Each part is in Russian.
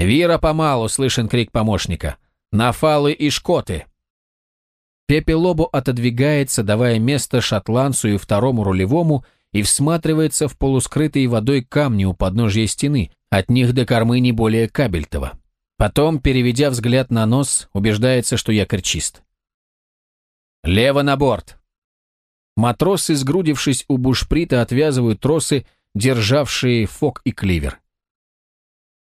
«Вира помалу!» — слышен крик помощника. «Нафалы и шкоты!» Пепе Лобо отодвигается, давая место шотландцу и второму рулевому, и всматривается в полускрытые водой камни у подножья стены, от них до кормы не более кабельтова. Потом, переведя взгляд на нос, убеждается, что якорь чист. «Лево на борт!» Матросы, сгрудившись у бушприта, отвязывают тросы, державшие фок и кливер.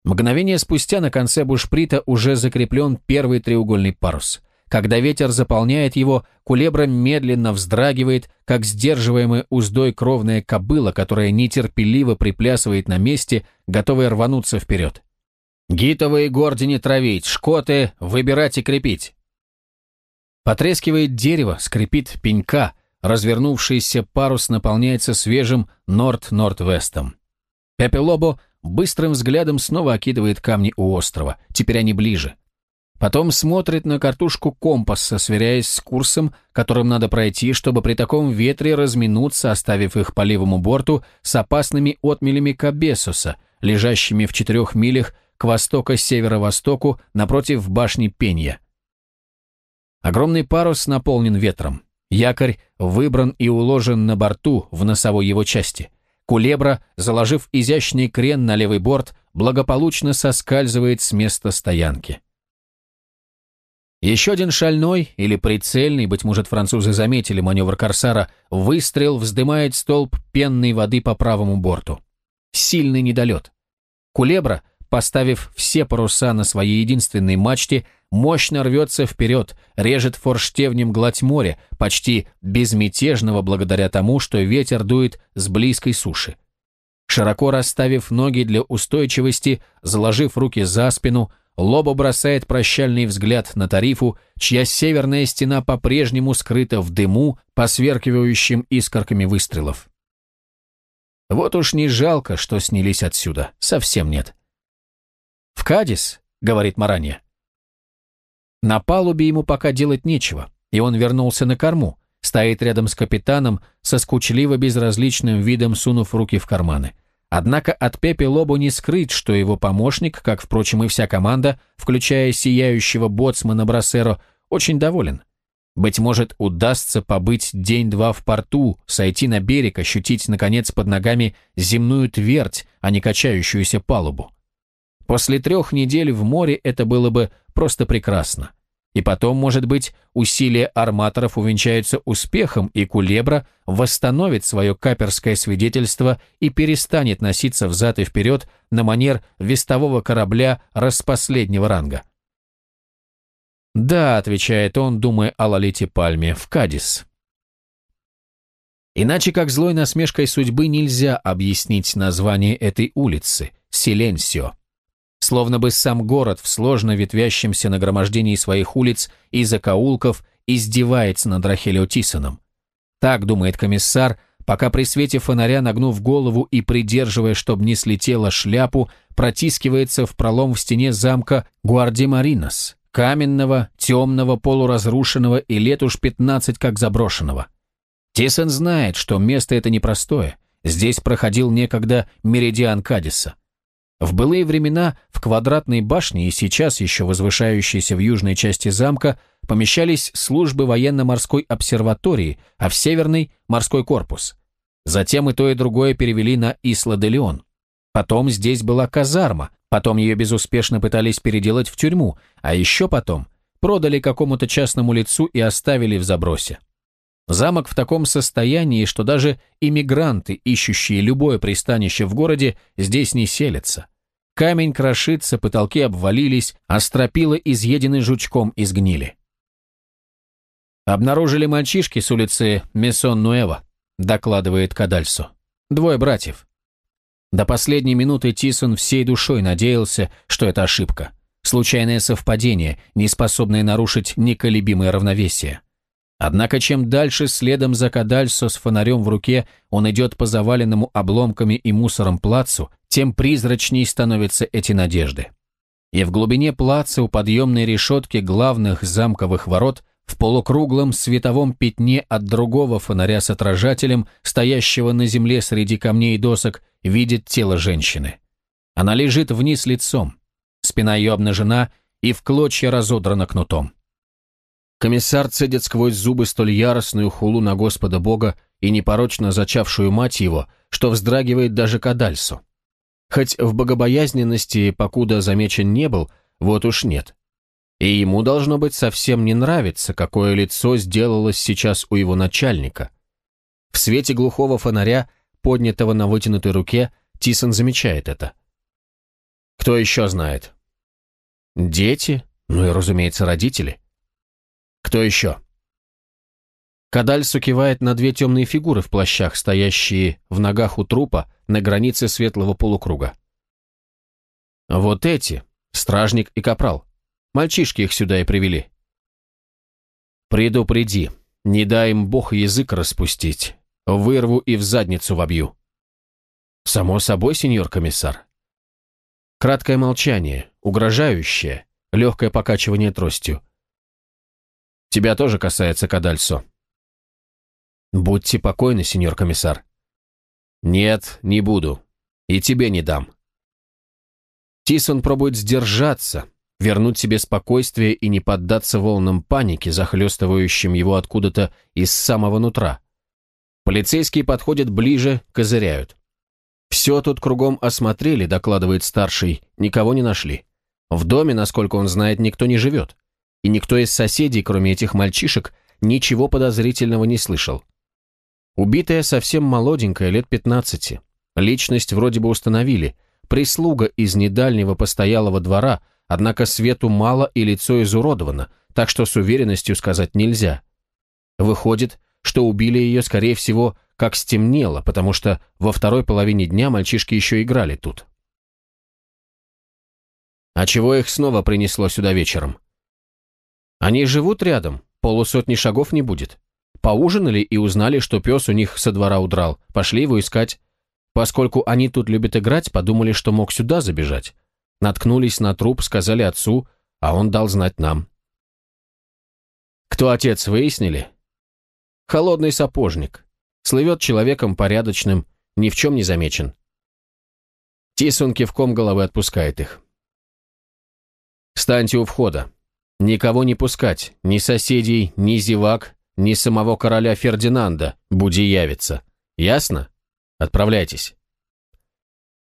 Мгновение спустя на конце бушприта уже закреплен первый треугольный парус. Когда ветер заполняет его, кулебра медленно вздрагивает, как сдерживаемая уздой кровная кобыла, которая нетерпеливо приплясывает на месте, готовая рвануться вперед. «Гитовые горди не травить, шкоты выбирать и крепить!» Потрескивает дерево, скрипит пенька, развернувшийся парус наполняется свежим норд-норд-вестом. Пепелобо быстрым взглядом снова окидывает камни у острова, теперь они ближе. Потом смотрит на картушку компаса, сверяясь с курсом, которым надо пройти, чтобы при таком ветре разминуться, оставив их по левому борту с опасными отмелями Кабесуса, лежащими в четырех милях к востоко-северо-востоку напротив башни Пенья. Огромный парус наполнен ветром. Якорь выбран и уложен на борту в носовой его части. Кулебра, заложив изящный крен на левый борт, благополучно соскальзывает с места стоянки. Еще один шальной или прицельный, быть может, французы заметили маневр Корсара, выстрел вздымает столб пенной воды по правому борту. Сильный недолет. Кулебра, поставив все паруса на своей единственной мачте, мощно рвется вперед, режет форштевнем гладь моря, почти безмятежного благодаря тому, что ветер дует с близкой суши. Широко расставив ноги для устойчивости, заложив руки за спину, Лобо бросает прощальный взгляд на Тарифу, чья северная стена по-прежнему скрыта в дыму, посверкивающим искорками выстрелов. Вот уж не жалко, что снялись отсюда, совсем нет. «В Кадис», — говорит Маранья. На палубе ему пока делать нечего, и он вернулся на корму, стоит рядом с капитаном, со скучливо безразличным видом сунув руки в карманы. Однако от Пепе Лобу не скрыть, что его помощник, как, впрочем, и вся команда, включая сияющего боцмана Брасеро, очень доволен. Быть может, удастся побыть день-два в порту, сойти на берег, ощутить, наконец, под ногами земную твердь, а не качающуюся палубу. После трех недель в море это было бы просто прекрасно. И потом, может быть, усилия арматоров увенчаются успехом, и Кулебра восстановит свое каперское свидетельство и перестанет носиться взад и вперед на манер вестового корабля распоследнего ранга. «Да», — отвечает он, думая о Лолите Пальме, — «в Кадис». Иначе как злой насмешкой судьбы нельзя объяснить название этой улицы — Силенсио словно бы сам город в сложно ветвящемся нагромождении своих улиц и закоулков издевается над Рахелио Тисоном. Так думает комиссар, пока при свете фонаря, нагнув голову и придерживая, чтобы не слетела шляпу, протискивается в пролом в стене замка Гуардимаринос, каменного, темного, полуразрушенного и лет уж пятнадцать как заброшенного. Тисон знает, что место это непростое. Здесь проходил некогда меридиан Кадиса. В былые времена в квадратной башне и сейчас еще возвышающейся в южной части замка помещались службы военно-морской обсерватории, а в северной – морской корпус. Затем и то, и другое перевели на Исла-де-Леон. Потом здесь была казарма, потом ее безуспешно пытались переделать в тюрьму, а еще потом продали какому-то частному лицу и оставили в забросе. Замок в таком состоянии, что даже иммигранты, ищущие любое пристанище в городе, здесь не селятся. Камень крошится, потолки обвалились, а стропила, изъедены жучком, изгнили. «Обнаружили мальчишки с улицы Мессон-Нуэва», докладывает Кадальсо. «Двое братьев». До последней минуты Тисон всей душой надеялся, что это ошибка. Случайное совпадение, не способное нарушить неколебимое равновесие. Однако чем дальше следом за Кадальсо с фонарем в руке он идет по заваленному обломками и мусором плацу, тем призрачней становятся эти надежды. И в глубине плаца у подъемной решетки главных замковых ворот в полукруглом световом пятне от другого фонаря с отражателем, стоящего на земле среди камней и досок, видит тело женщины. Она лежит вниз лицом. Спина ее обнажена и в клочья разодрана кнутом. Комиссар цедит сквозь зубы столь яростную хулу на Господа Бога и непорочно зачавшую мать его, что вздрагивает даже Кадальсу. Хоть в богобоязненности, покуда замечен не был, вот уж нет. И ему должно быть совсем не нравится, какое лицо сделалось сейчас у его начальника. В свете глухого фонаря, поднятого на вытянутой руке, Тисон замечает это. Кто еще знает? Дети, ну и, разумеется, родители. Кто еще? Кадальсу кивает на две темные фигуры в плащах, стоящие в ногах у трупа на границе светлого полукруга. Вот эти, стражник и капрал. Мальчишки их сюда и привели. Предупреди, не дай им бог язык распустить. Вырву и в задницу вобью. Само собой, сеньор комиссар. Краткое молчание, угрожающее, легкое покачивание тростью. Тебя тоже касается, Кадальсо. Будьте покойны, сеньор комиссар. Нет, не буду. И тебе не дам. Тисон пробует сдержаться, вернуть себе спокойствие и не поддаться волнам паники, захлестывающим его откуда-то из самого нутра. Полицейские подходят ближе, козыряют. «Все тут кругом осмотрели», — докладывает старший, — «никого не нашли. В доме, насколько он знает, никто не живет и никто из соседей, кроме этих мальчишек, ничего подозрительного не слышал. Убитая совсем молоденькая, лет 15. Личность вроде бы установили. Прислуга из недальнего постоялого двора, однако свету мало и лицо изуродовано, так что с уверенностью сказать нельзя. Выходит, что убили ее, скорее всего, как стемнело, потому что во второй половине дня мальчишки еще играли тут. А чего их снова принесло сюда вечером? Они живут рядом, полусотни шагов не будет. Поужинали и узнали, что пес у них со двора удрал. Пошли его искать. Поскольку они тут любят играть, подумали, что мог сюда забежать. Наткнулись на труп, сказали отцу, а он дал знать нам. Кто отец, выяснили? Холодный сапожник. Слывет человеком порядочным, ни в чем не замечен. Тисон кивком головы отпускает их. «Встаньте у входа. Никого не пускать, ни соседей, ни зевак, ни самого короля Фердинанда, буди явится. Ясно? Отправляйтесь.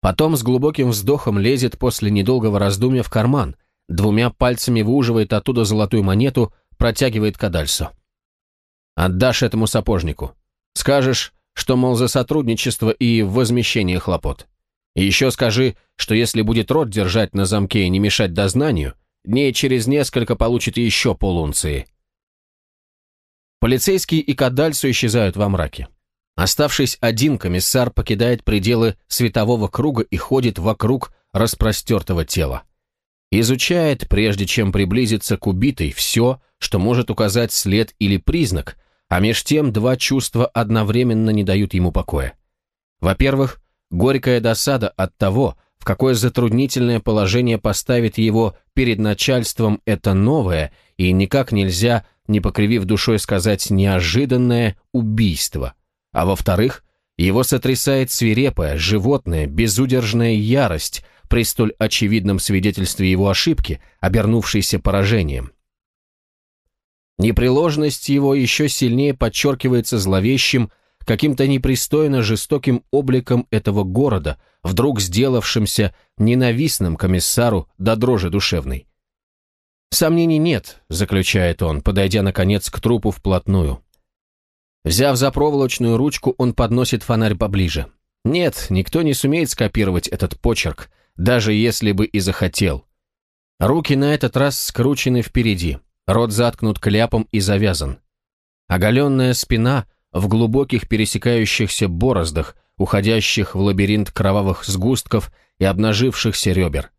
Потом с глубоким вздохом лезет после недолгого раздумья в карман, двумя пальцами выуживает оттуда золотую монету, протягивает Кадальсу. «Отдашь этому сапожнику. Скажешь, что, мол, за сотрудничество и возмещение хлопот. И еще скажи, что если будет рот держать на замке и не мешать дознанию, Дней через несколько получит еще полунции. Полицейский и Кадальсу исчезают во мраке. Оставшись один, комиссар покидает пределы светового круга и ходит вокруг распростертого тела. Изучает, прежде чем приблизиться к убитой, все, что может указать след или признак, а меж тем два чувства одновременно не дают ему покоя. Во-первых, горькая досада от того, в какое затруднительное положение поставит его перед начальством это новое и никак нельзя, не покривив душой сказать, неожиданное убийство. А во-вторых, его сотрясает свирепая, животная, безудержная ярость при столь очевидном свидетельстве его ошибки, обернувшейся поражением. Непреложность его еще сильнее подчеркивается зловещим, каким-то непристойно жестоким обликом этого города, вдруг сделавшимся ненавистным комиссару до дрожи душевной. «Сомнений нет», — заключает он, подойдя, наконец, к трупу вплотную. Взяв за проволочную ручку, он подносит фонарь поближе. Нет, никто не сумеет скопировать этот почерк, даже если бы и захотел. Руки на этот раз скручены впереди, рот заткнут кляпом и завязан. Оголенная спина — в глубоких пересекающихся бороздах, уходящих в лабиринт кровавых сгустков и обнажившихся ребер.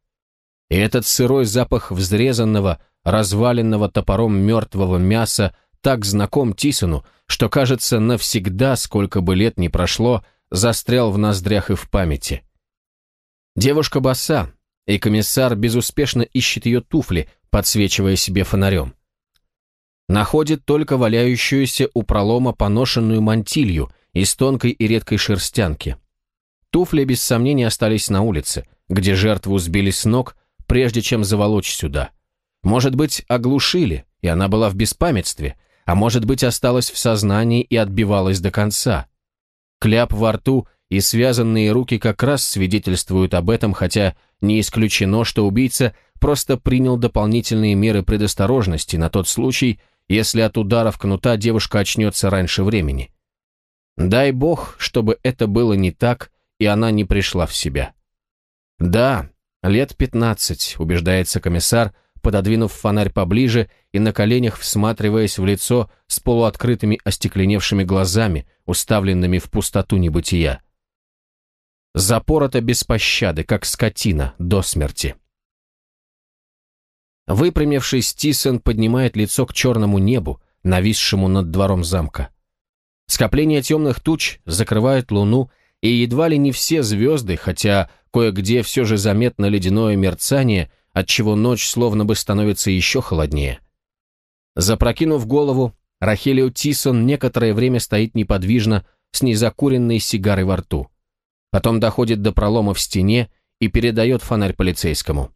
И этот сырой запах взрезанного, разваленного топором мертвого мяса так знаком Тисону, что, кажется, навсегда, сколько бы лет ни прошло, застрял в ноздрях и в памяти. Девушка боса, и комиссар безуспешно ищет ее туфли, подсвечивая себе фонарем находит только валяющуюся у пролома поношенную мантилью из тонкой и редкой шерстянки. Туфли без сомнения остались на улице, где жертву сбили с ног, прежде чем заволочь сюда. Может быть, оглушили, и она была в беспамятстве, а может быть, осталась в сознании и отбивалась до конца. Кляп во рту и связанные руки как раз свидетельствуют об этом, хотя не исключено, что убийца просто принял дополнительные меры предосторожности на тот случай, если от ударов кнута девушка очнется раньше времени. Дай бог, чтобы это было не так, и она не пришла в себя. Да, лет пятнадцать, убеждается комиссар, пододвинув фонарь поближе и на коленях всматриваясь в лицо с полуоткрытыми остекленевшими глазами, уставленными в пустоту небытия. Запорота без пощады, как скотина, до смерти. Выпрямившись, Тисон поднимает лицо к черному небу, нависшему над двором замка. Скопление темных туч закрывает луну, и едва ли не все звезды, хотя кое-где все же заметно ледяное мерцание – отчего ночь словно бы становится еще холоднее. Запрокинув голову, Рахелио Тисон некоторое время стоит неподвижно с незакуренной сигарой во рту. Потом доходит до пролома в стене и передает фонарь полицейскому.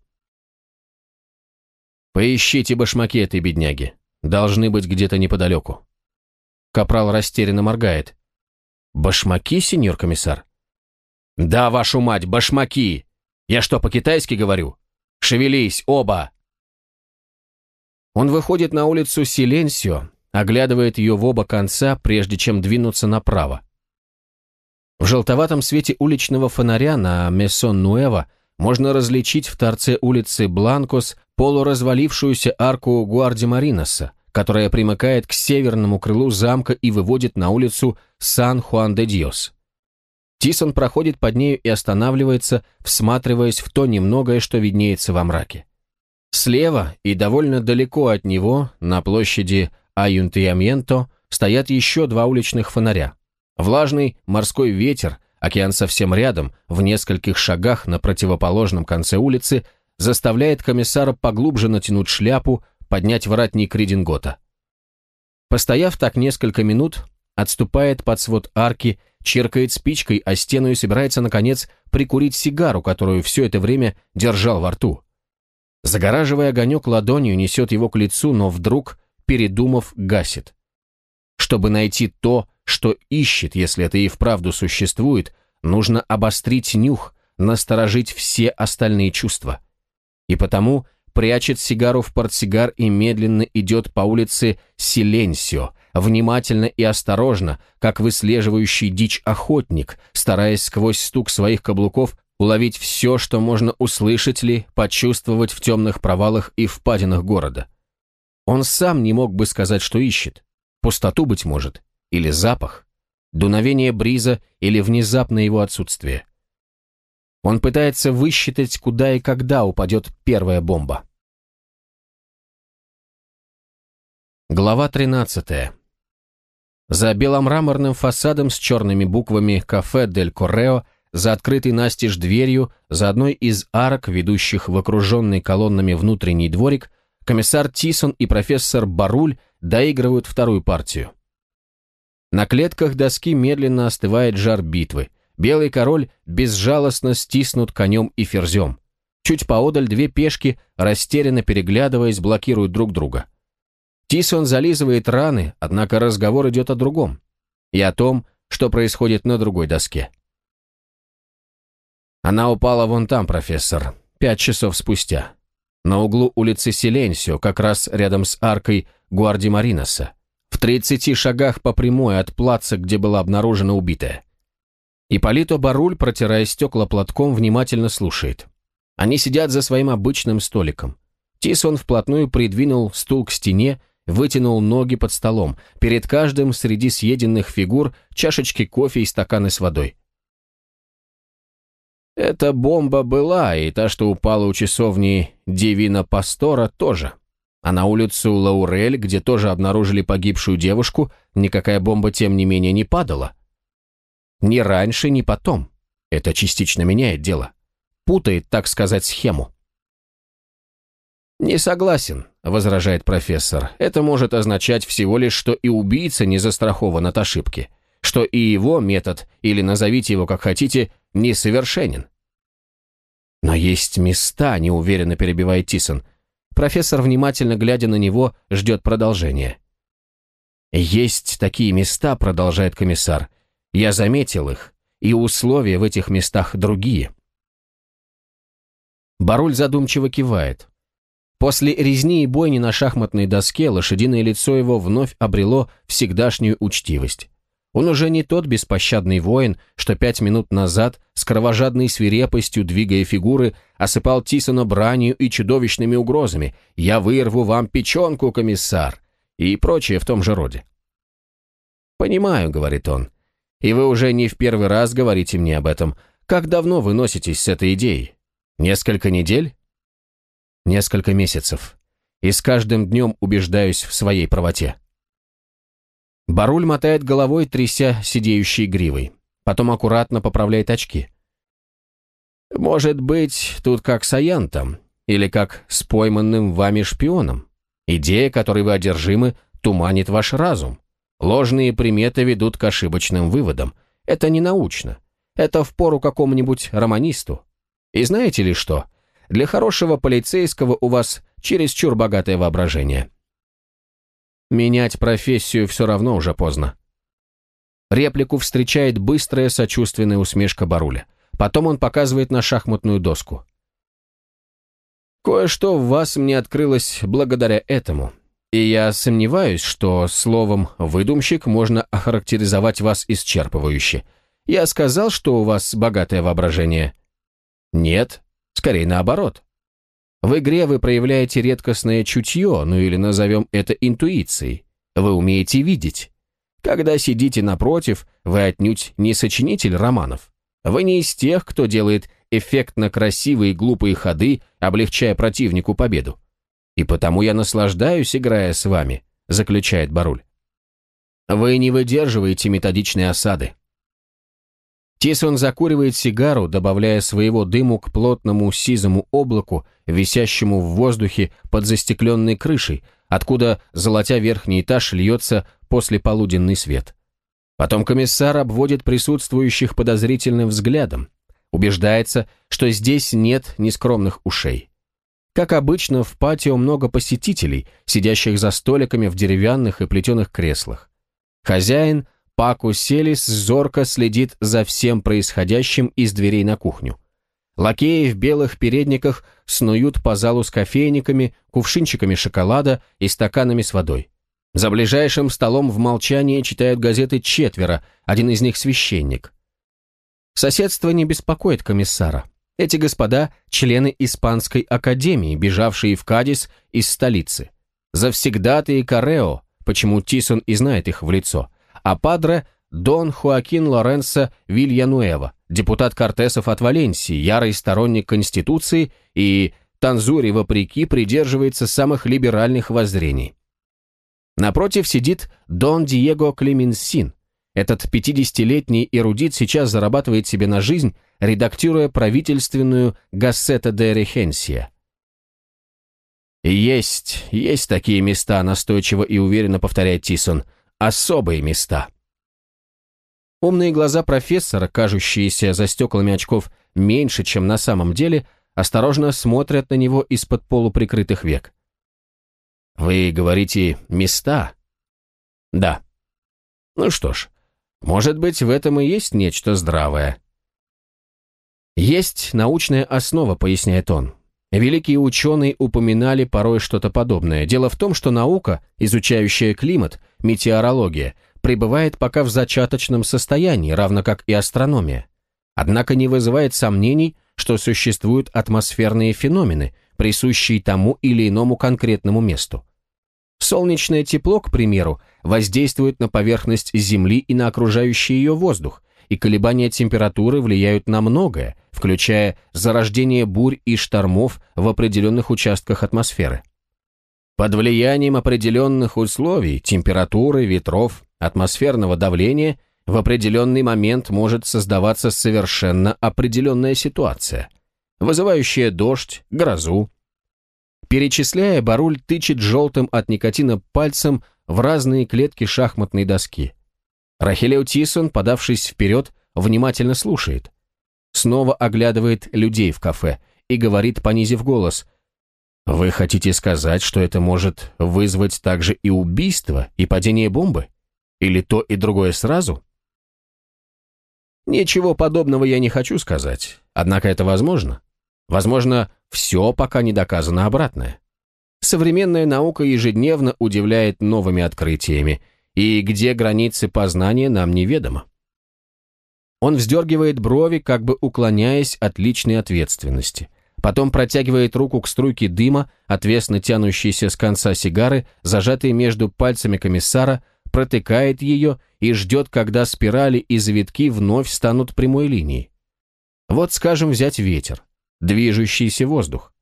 «Поищите башмаки этой бедняги. Должны быть где-то неподалеку». Капрал растерянно моргает. «Башмаки, сеньор комиссар?» «Да, вашу мать, башмаки! Я что, по-китайски говорю?» Шевелись, оба!» Он выходит на улицу Силенсио, оглядывает ее в оба конца, прежде чем двинуться направо. В желтоватом свете уличного фонаря на Месон-Нуэва можно различить в торце улицы Бланкос полуразвалившуюся арку Гуардиамаринас, которая примыкает к северному крылу замка и выводит на улицу Сан-Хуан-де-Диос. Тисон проходит под нею и останавливается, всматриваясь в то немногое, что виднеется во мраке. Слева и довольно далеко от него, на площади Аюнтиаменто, стоят еще два уличных фонаря. Влажный морской ветер, океан совсем рядом, в нескольких шагах на противоположном конце улицы, заставляет комиссара поглубже натянуть шляпу, поднять воротник редингота. Постояв так несколько минут, отступает под свод арки черкает спичкой о стену и собирается, наконец, прикурить сигару, которую все это время держал во рту. Загораживая огонек ладонью, несет его к лицу, но вдруг, передумав, гасит. Чтобы найти то, что ищет, если это и вправду существует, нужно обострить нюх, насторожить все остальные чувства. И потому прячет сигару в портсигар и медленно идет по улице Силенсио, внимательно и осторожно, как выслеживающий дичь охотник, стараясь сквозь стук своих каблуков уловить все, что можно услышать ли, почувствовать в темных провалах и впадинах города. Он сам не мог бы сказать, что ищет. Пустоту, быть может, или запах, дуновение бриза или внезапное его отсутствие. Он пытается высчитать, куда и когда упадет первая бомба. Глава 13. За беломраморным фасадом с черными буквами «Кафе Дель Коррео», за открытой настежь дверью, за одной из арок, ведущих в окруженный колоннами внутренний дворик, комиссар Тисон и профессор Баруль доигрывают вторую партию. На клетках доски медленно остывает жар битвы. Белый король безжалостно стиснут конем и ферзем. Чуть поодаль две пешки, растерянно переглядываясь, блокируют друг друга. Тисон зализывает раны, однако разговор идет о другом. И о том, что происходит на другой доске. Она упала вон там, профессор, пять часов спустя. На углу улицы Силенсио, как раз рядом с аркой Гуарди Мариноса. В 30 шагах по прямой от плаца, где была обнаружена убитая. Ипполито Баруль, протирая стекла платком, внимательно слушает. Они сидят за своим обычным столиком. Тисон вплотную придвинул стул к стене вытянул ноги под столом. Перед каждым среди съеденных фигур чашечки кофе и стаканы с водой. Эта бомба была, и та, что упала у часовни Дивина Пастора, тоже. А на улицу Лаурель, где тоже обнаружили погибшую девушку, никакая бомба, тем не менее, не падала. Ни раньше, ни потом. Это частично меняет дело. Путает, так сказать, схему. «Не согласен», — возражает профессор. «Это может означать всего лишь, что и убийца не застрахован от ошибки, что и его метод, или назовите его как хотите, несовершенен». «Но есть места», — неуверенно перебивает Тисон. Профессор, внимательно глядя на него, ждет продолжения. «Есть такие места», — продолжает комиссар. «Я заметил их, и условия в этих местах другие». Баруль задумчиво кивает. После резни и бойни на шахматной доске лошадиное лицо его вновь обрело всегдашнюю учтивость. Он уже не тот беспощадный воин, что пять минут назад с кровожадной свирепостью, двигая фигуры, осыпал Тисона бранью и чудовищными угрозами «Я вырву вам печенку, комиссар!» и прочее в том же роде. «Понимаю», — говорит он, — «и вы уже не в первый раз говорите мне об этом. Как давно вы носитесь с этой идеей? Несколько недель?» «Несколько месяцев. И с каждым днем убеждаюсь в своей правоте». Баруль мотает головой, тряся сидеющей гривой. Потом аккуратно поправляет очки. «Может быть, тут как с Аянтом, или как с пойманным вами шпионом. Идея, которой вы одержимы, туманит ваш разум. Ложные приметы ведут к ошибочным выводам. Это не научно. Это впору какому-нибудь романисту. И знаете ли что? Для хорошего полицейского у вас чересчур богатое воображение. Менять профессию все равно уже поздно. Реплику встречает быстрая сочувственная усмешка Баруля. Потом он показывает на шахматную доску. «Кое-что в вас мне открылось благодаря этому, и я сомневаюсь, что словом «выдумщик» можно охарактеризовать вас исчерпывающе. Я сказал, что у вас богатое воображение?» «Нет, скорее наоборот. В игре вы проявляете редкостное чутье, ну или назовем это интуицией. Вы умеете видеть. Когда сидите напротив, вы отнюдь не сочинитель романов. Вы не из тех, кто делает эффектно красивые глупые ходы, облегчая противнику победу. И потому я наслаждаюсь, играя с вами, заключает Баруль. Вы не выдерживаете методичной осады. Тисон закуривает сигару, добавляя своего дыму к плотному сизому облаку, висящему в воздухе под застекленной крышей, откуда, золотя верхний этаж, льется послеполуденный свет. Потом комиссар обводит присутствующих подозрительным взглядом, убеждается, что здесь нет нескромных ушей. Как обычно, в патио много посетителей, сидящих за столиками в деревянных и плетеных креслах. Хозяин Паку Селис зорко следит за всем происходящим из дверей на кухню. Лакеи в белых передниках снуют по залу с кофейниками, кувшинчиками шоколада и стаканами с водой. За ближайшим столом в молчании читают газеты четверо, один из них священник. Соседство не беспокоит комиссара. Эти господа – члены Испанской академии, бежавшие в Кадис из столицы. Завсегдатые Карео, почему Тисон и знает их в лицо – а падре Дон Хуакин Лоренцо Вильянуэва, депутат Кортесов от Валенсии, ярый сторонник Конституции и Танзури, вопреки, придерживается самых либеральных воззрений. Напротив сидит Дон Диего Клеменсин. Этот 50-летний эрудит сейчас зарабатывает себе на жизнь, редактируя правительственную «Гассета де Рехенсия». «Есть, есть такие места», настойчиво и уверенно повторяет Тисон особые места. Умные глаза профессора, кажущиеся за стеклами очков меньше, чем на самом деле, осторожно смотрят на него из-под полуприкрытых век. «Вы говорите «места»?» «Да». «Ну что ж, может быть, в этом и есть нечто здравое». «Есть научная основа», — поясняет он. Великие ученые упоминали порой что-то подобное. Дело в том, что наука, изучающая климат, метеорология, пребывает пока в зачаточном состоянии, равно как и астрономия. Однако не вызывает сомнений, что существуют атмосферные феномены, присущие тому или иному конкретному месту. Солнечное тепло, к примеру, воздействует на поверхность Земли и на окружающий ее воздух, и колебания температуры влияют на многое, включая зарождение бурь и штормов в определенных участках атмосферы. Под влиянием определенных условий, температуры, ветров, атмосферного давления, в определенный момент может создаваться совершенно определенная ситуация, вызывающая дождь, грозу. Перечисляя, Баруль тычет желтым от никотина пальцем в разные клетки шахматной доски – Рахелео Тисон, подавшись вперед, внимательно слушает. Снова оглядывает людей в кафе и говорит, понизив голос. «Вы хотите сказать, что это может вызвать также и убийство, и падение бомбы? Или то и другое сразу?» Ничего подобного я не хочу сказать, однако это возможно. Возможно, все пока не доказано обратное. Современная наука ежедневно удивляет новыми открытиями, и где границы познания нам неведомо. Он вздергивает брови, как бы уклоняясь от личной ответственности. Потом протягивает руку к струйке дыма, отвесно тянущейся с конца сигары, зажатой между пальцами комиссара, протыкает ее и ждет, когда спирали и завитки вновь станут прямой линией. Вот, скажем, взять ветер, движущийся воздух.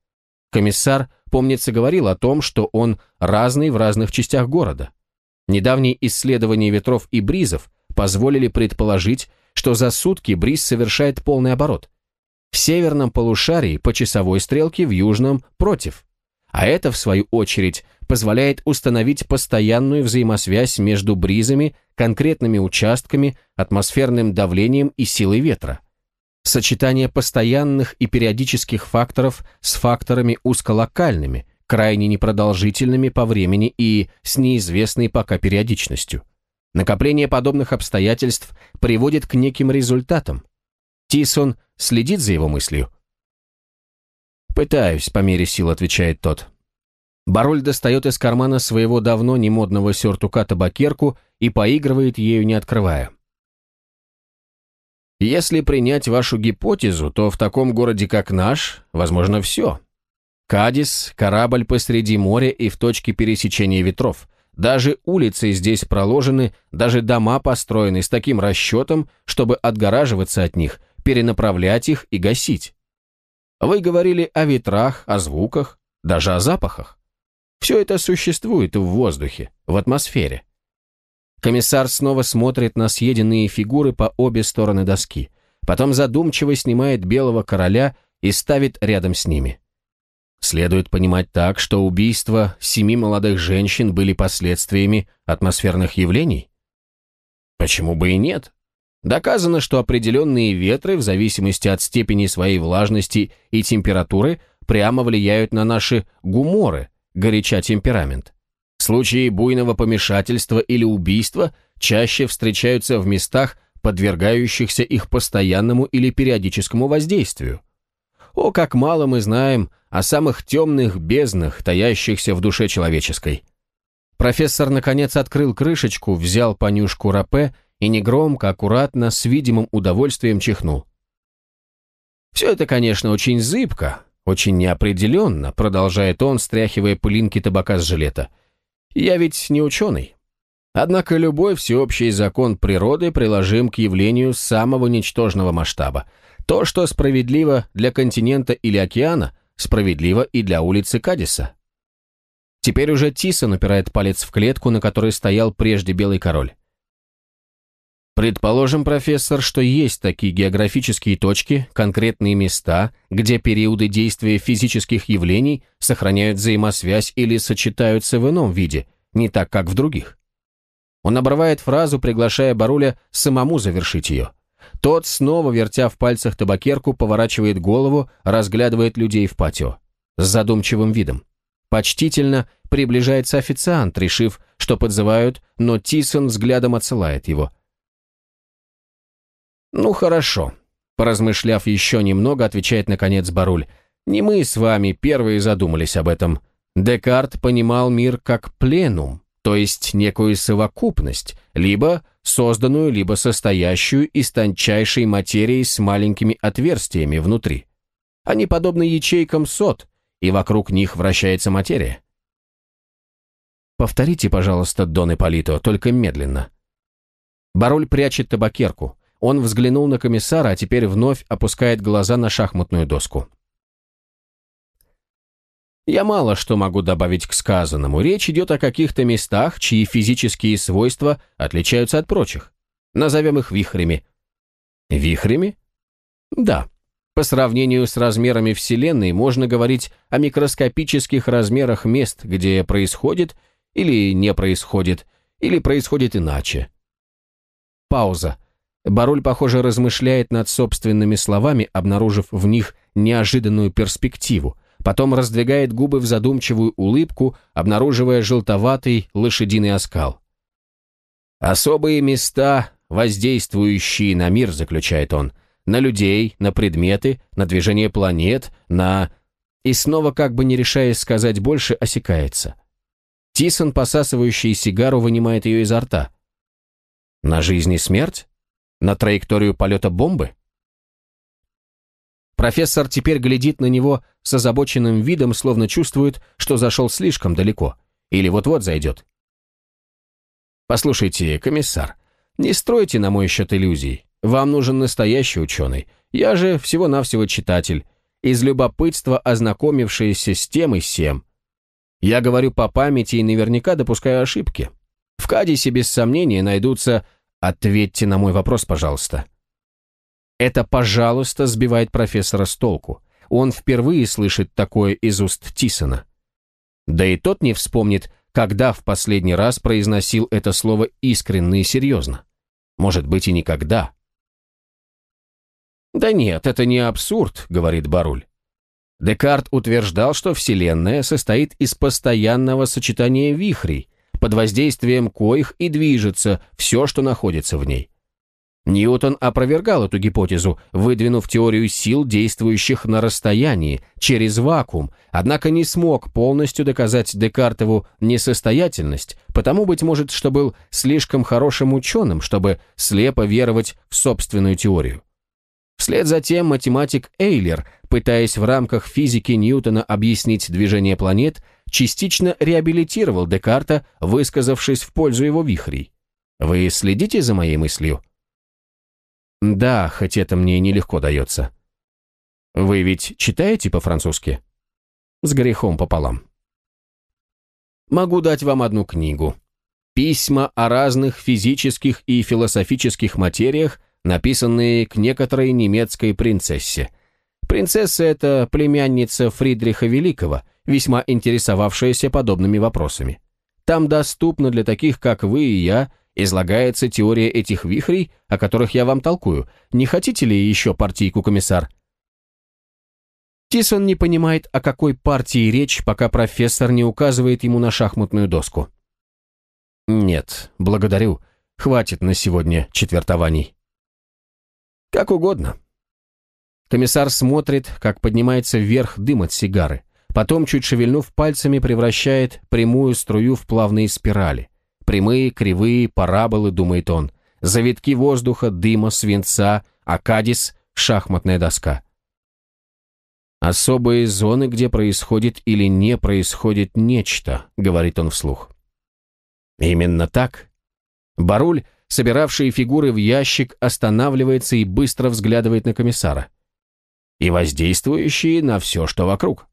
Комиссар, помнится, говорил о том, что он разный в разных частях города. Недавние исследования ветров и бризов позволили предположить, что за сутки бриз совершает полный оборот. В северном полушарии по часовой стрелке, в южном – против. А это, в свою очередь, позволяет установить постоянную взаимосвязь между бризами, конкретными участками, атмосферным давлением и силой ветра. Сочетание постоянных и периодических факторов с факторами узколокальными, крайне непродолжительными по времени и с неизвестной пока периодичностью. Накопление подобных обстоятельств приводит к неким результатам. Тисон следит за его мыслью. «Пытаюсь, по мере сил», — отвечает тот. Бароль достает из кармана своего давно немодного сюртука табакерку и поигрывает ею, не открывая. Если принять вашу гипотезу, то в таком городе, как наш, возможно все. Кадис – корабль посреди моря и в точке пересечения ветров. Даже улицы здесь проложены, даже дома построены с таким расчетом, чтобы отгораживаться от них, перенаправлять их и гасить. Вы говорили о ветрах, о звуках, даже о запахах. Все это существует в воздухе, в атмосфере. Комиссар снова смотрит на съеденные фигуры по обе стороны доски, потом задумчиво снимает белого короля и ставит рядом с ними. Следует понимать так, что убийства семи молодых женщин были последствиями атмосферных явлений? Почему бы и нет? Доказано, что определенные ветры, в зависимости от степени своей влажности и температуры, прямо влияют на наши гуморы, горяча темперамент. Случаи буйного помешательства или убийства чаще встречаются в местах, подвергающихся их постоянному или периодическому воздействию. О, как мало мы знаем о самых темных безднах, таящихся в душе человеческой. Профессор, наконец, открыл крышечку, взял понюшку рапе и негромко, аккуратно, с видимым удовольствием чихнул. Все это, конечно, очень зыбко, очень неопределенно, продолжает он, стряхивая пылинки табака с жилета – я ведь не ученый. Однако любой всеобщий закон природы приложим к явлению самого ничтожного масштаба. То, что справедливо для континента или океана, справедливо и для улицы Кадиса. Теперь уже Тисон упирает палец в клетку, на которой стоял прежде Белый Король. Предположим, профессор, что есть такие географические точки, конкретные места, где периоды действия физических явлений сохраняют взаимосвязь или сочетаются в ином виде, не так, как в других. Он обрывает фразу, приглашая Баруля самому завершить ее. Тот, снова вертя в пальцах табакерку, поворачивает голову, разглядывает людей в патио. С задумчивым видом. Почтительно приближается официант, решив, что подзывают, но Тисон взглядом отсылает его – «Ну хорошо», – поразмышляв еще немного, отвечает наконец Баруль. «Не мы с вами первые задумались об этом. Декарт понимал мир как пленум, то есть некую совокупность, либо созданную, либо состоящую из тончайшей материи с маленькими отверстиями внутри. Они подобны ячейкам сот, и вокруг них вращается материя. Повторите, пожалуйста, Дон Ипполито, только медленно. Баруль прячет табакерку. Он взглянул на комиссара, а теперь вновь опускает глаза на шахматную доску. Я мало что могу добавить к сказанному. Речь идет о каких-то местах, чьи физические свойства отличаются от прочих. Назовем их вихрями. Вихрями? Да. По сравнению с размерами Вселенной можно говорить о микроскопических размерах мест, где происходит или не происходит, или происходит иначе. Пауза. Баруль, похоже, размышляет над собственными словами, обнаружив в них неожиданную перспективу, потом раздвигает губы в задумчивую улыбку, обнаруживая желтоватый лошадиный оскал. «Особые места, воздействующие на мир», — заключает он, — «на людей, на предметы, на движение планет, на...» И снова, как бы не решаясь сказать больше, осекается. Тисон, посасывающий сигару, вынимает ее изо рта. «На жизнь и смерть? На траекторию полета бомбы?» Профессор теперь глядит на него с озабоченным видом, словно чувствует, что зашел слишком далеко, или вот-вот зайдет. «Послушайте, комиссар, не стройте на мой счет иллюзий. Вам нужен настоящий ученый. Я же всего-навсего читатель, из любопытства ознакомившийся с тем и сем. Я говорю по памяти и наверняка допускаю ошибки. В Кадисе без сомнения найдутся... Ответьте на мой вопрос, пожалуйста. Это «пожалуйста» сбивает профессора с толку. Он впервые слышит такое из уст Тисона. Да и тот не вспомнит, когда в последний раз произносил это слово искренне и серьезно. Может быть, и никогда. «Да нет, это не абсурд», — говорит Баруль. Декарт утверждал, что Вселенная состоит из постоянного сочетания вихрей, под воздействием коих и движется все, что находится в ней. Ньютон опровергал эту гипотезу, выдвинув теорию сил, действующих на расстоянии, через вакуум, однако не смог полностью доказать Декартову несостоятельность, потому, быть может, что был слишком хорошим ученым, чтобы слепо веровать в собственную теорию. Вслед за тем математик Эйлер, пытаясь в рамках физики Ньютона объяснить движение планет, частично реабилитировал Декарта, высказавшись в пользу его вихрей. Вы следите за моей мыслью? Да, хоть это мне нелегко дается. Вы ведь читаете по-французски? С грехом пополам. Могу дать вам одну книгу. Письма о разных физических и философических материях, написанные к некоторой немецкой принцессе. Принцесса – это племянница Фридриха Великого, весьма интересовавшаяся подобными вопросами. Там доступно для таких, как вы и я, излагается теория этих вихрей, о которых я вам толкую. Не хотите ли еще партийку, комиссар?» Тисон не понимает, о какой партии речь, пока профессор не указывает ему на шахматную доску. «Нет, благодарю. Хватит на сегодня четвертований». «Как угодно». Комиссар смотрит, как поднимается вверх дым от сигары. Потом, чуть шевельнув пальцами, превращает прямую струю в плавные спирали. Прямые, кривые, параболы, думает он. Завитки воздуха, дыма, свинца, акадис, шахматная доска. «Особые зоны, где происходит или не происходит нечто», — говорит он вслух. Именно так. Баруль, собиравший фигуры в ящик, останавливается и быстро взглядывает на комиссара. И воздействующие на все, что вокруг.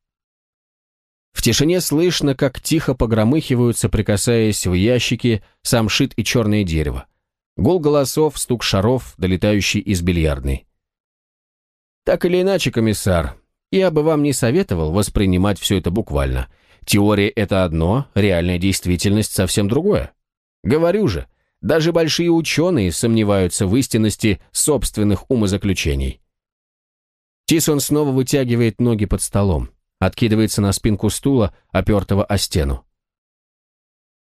В тишине слышно, как тихо погромыхивают, соприкасаясь в ящике, самшит и черное дерево. Гул голосов, стук шаров, долетающий из бильярдной. Так или иначе, комиссар, я бы вам не советовал воспринимать все это буквально. Теория – это одно, реальная действительность – совсем другое. Говорю же, даже большие ученые сомневаются в истинности собственных умозаключений. Тисон снова вытягивает ноги под столом откидывается на спинку стула, опертого о стену.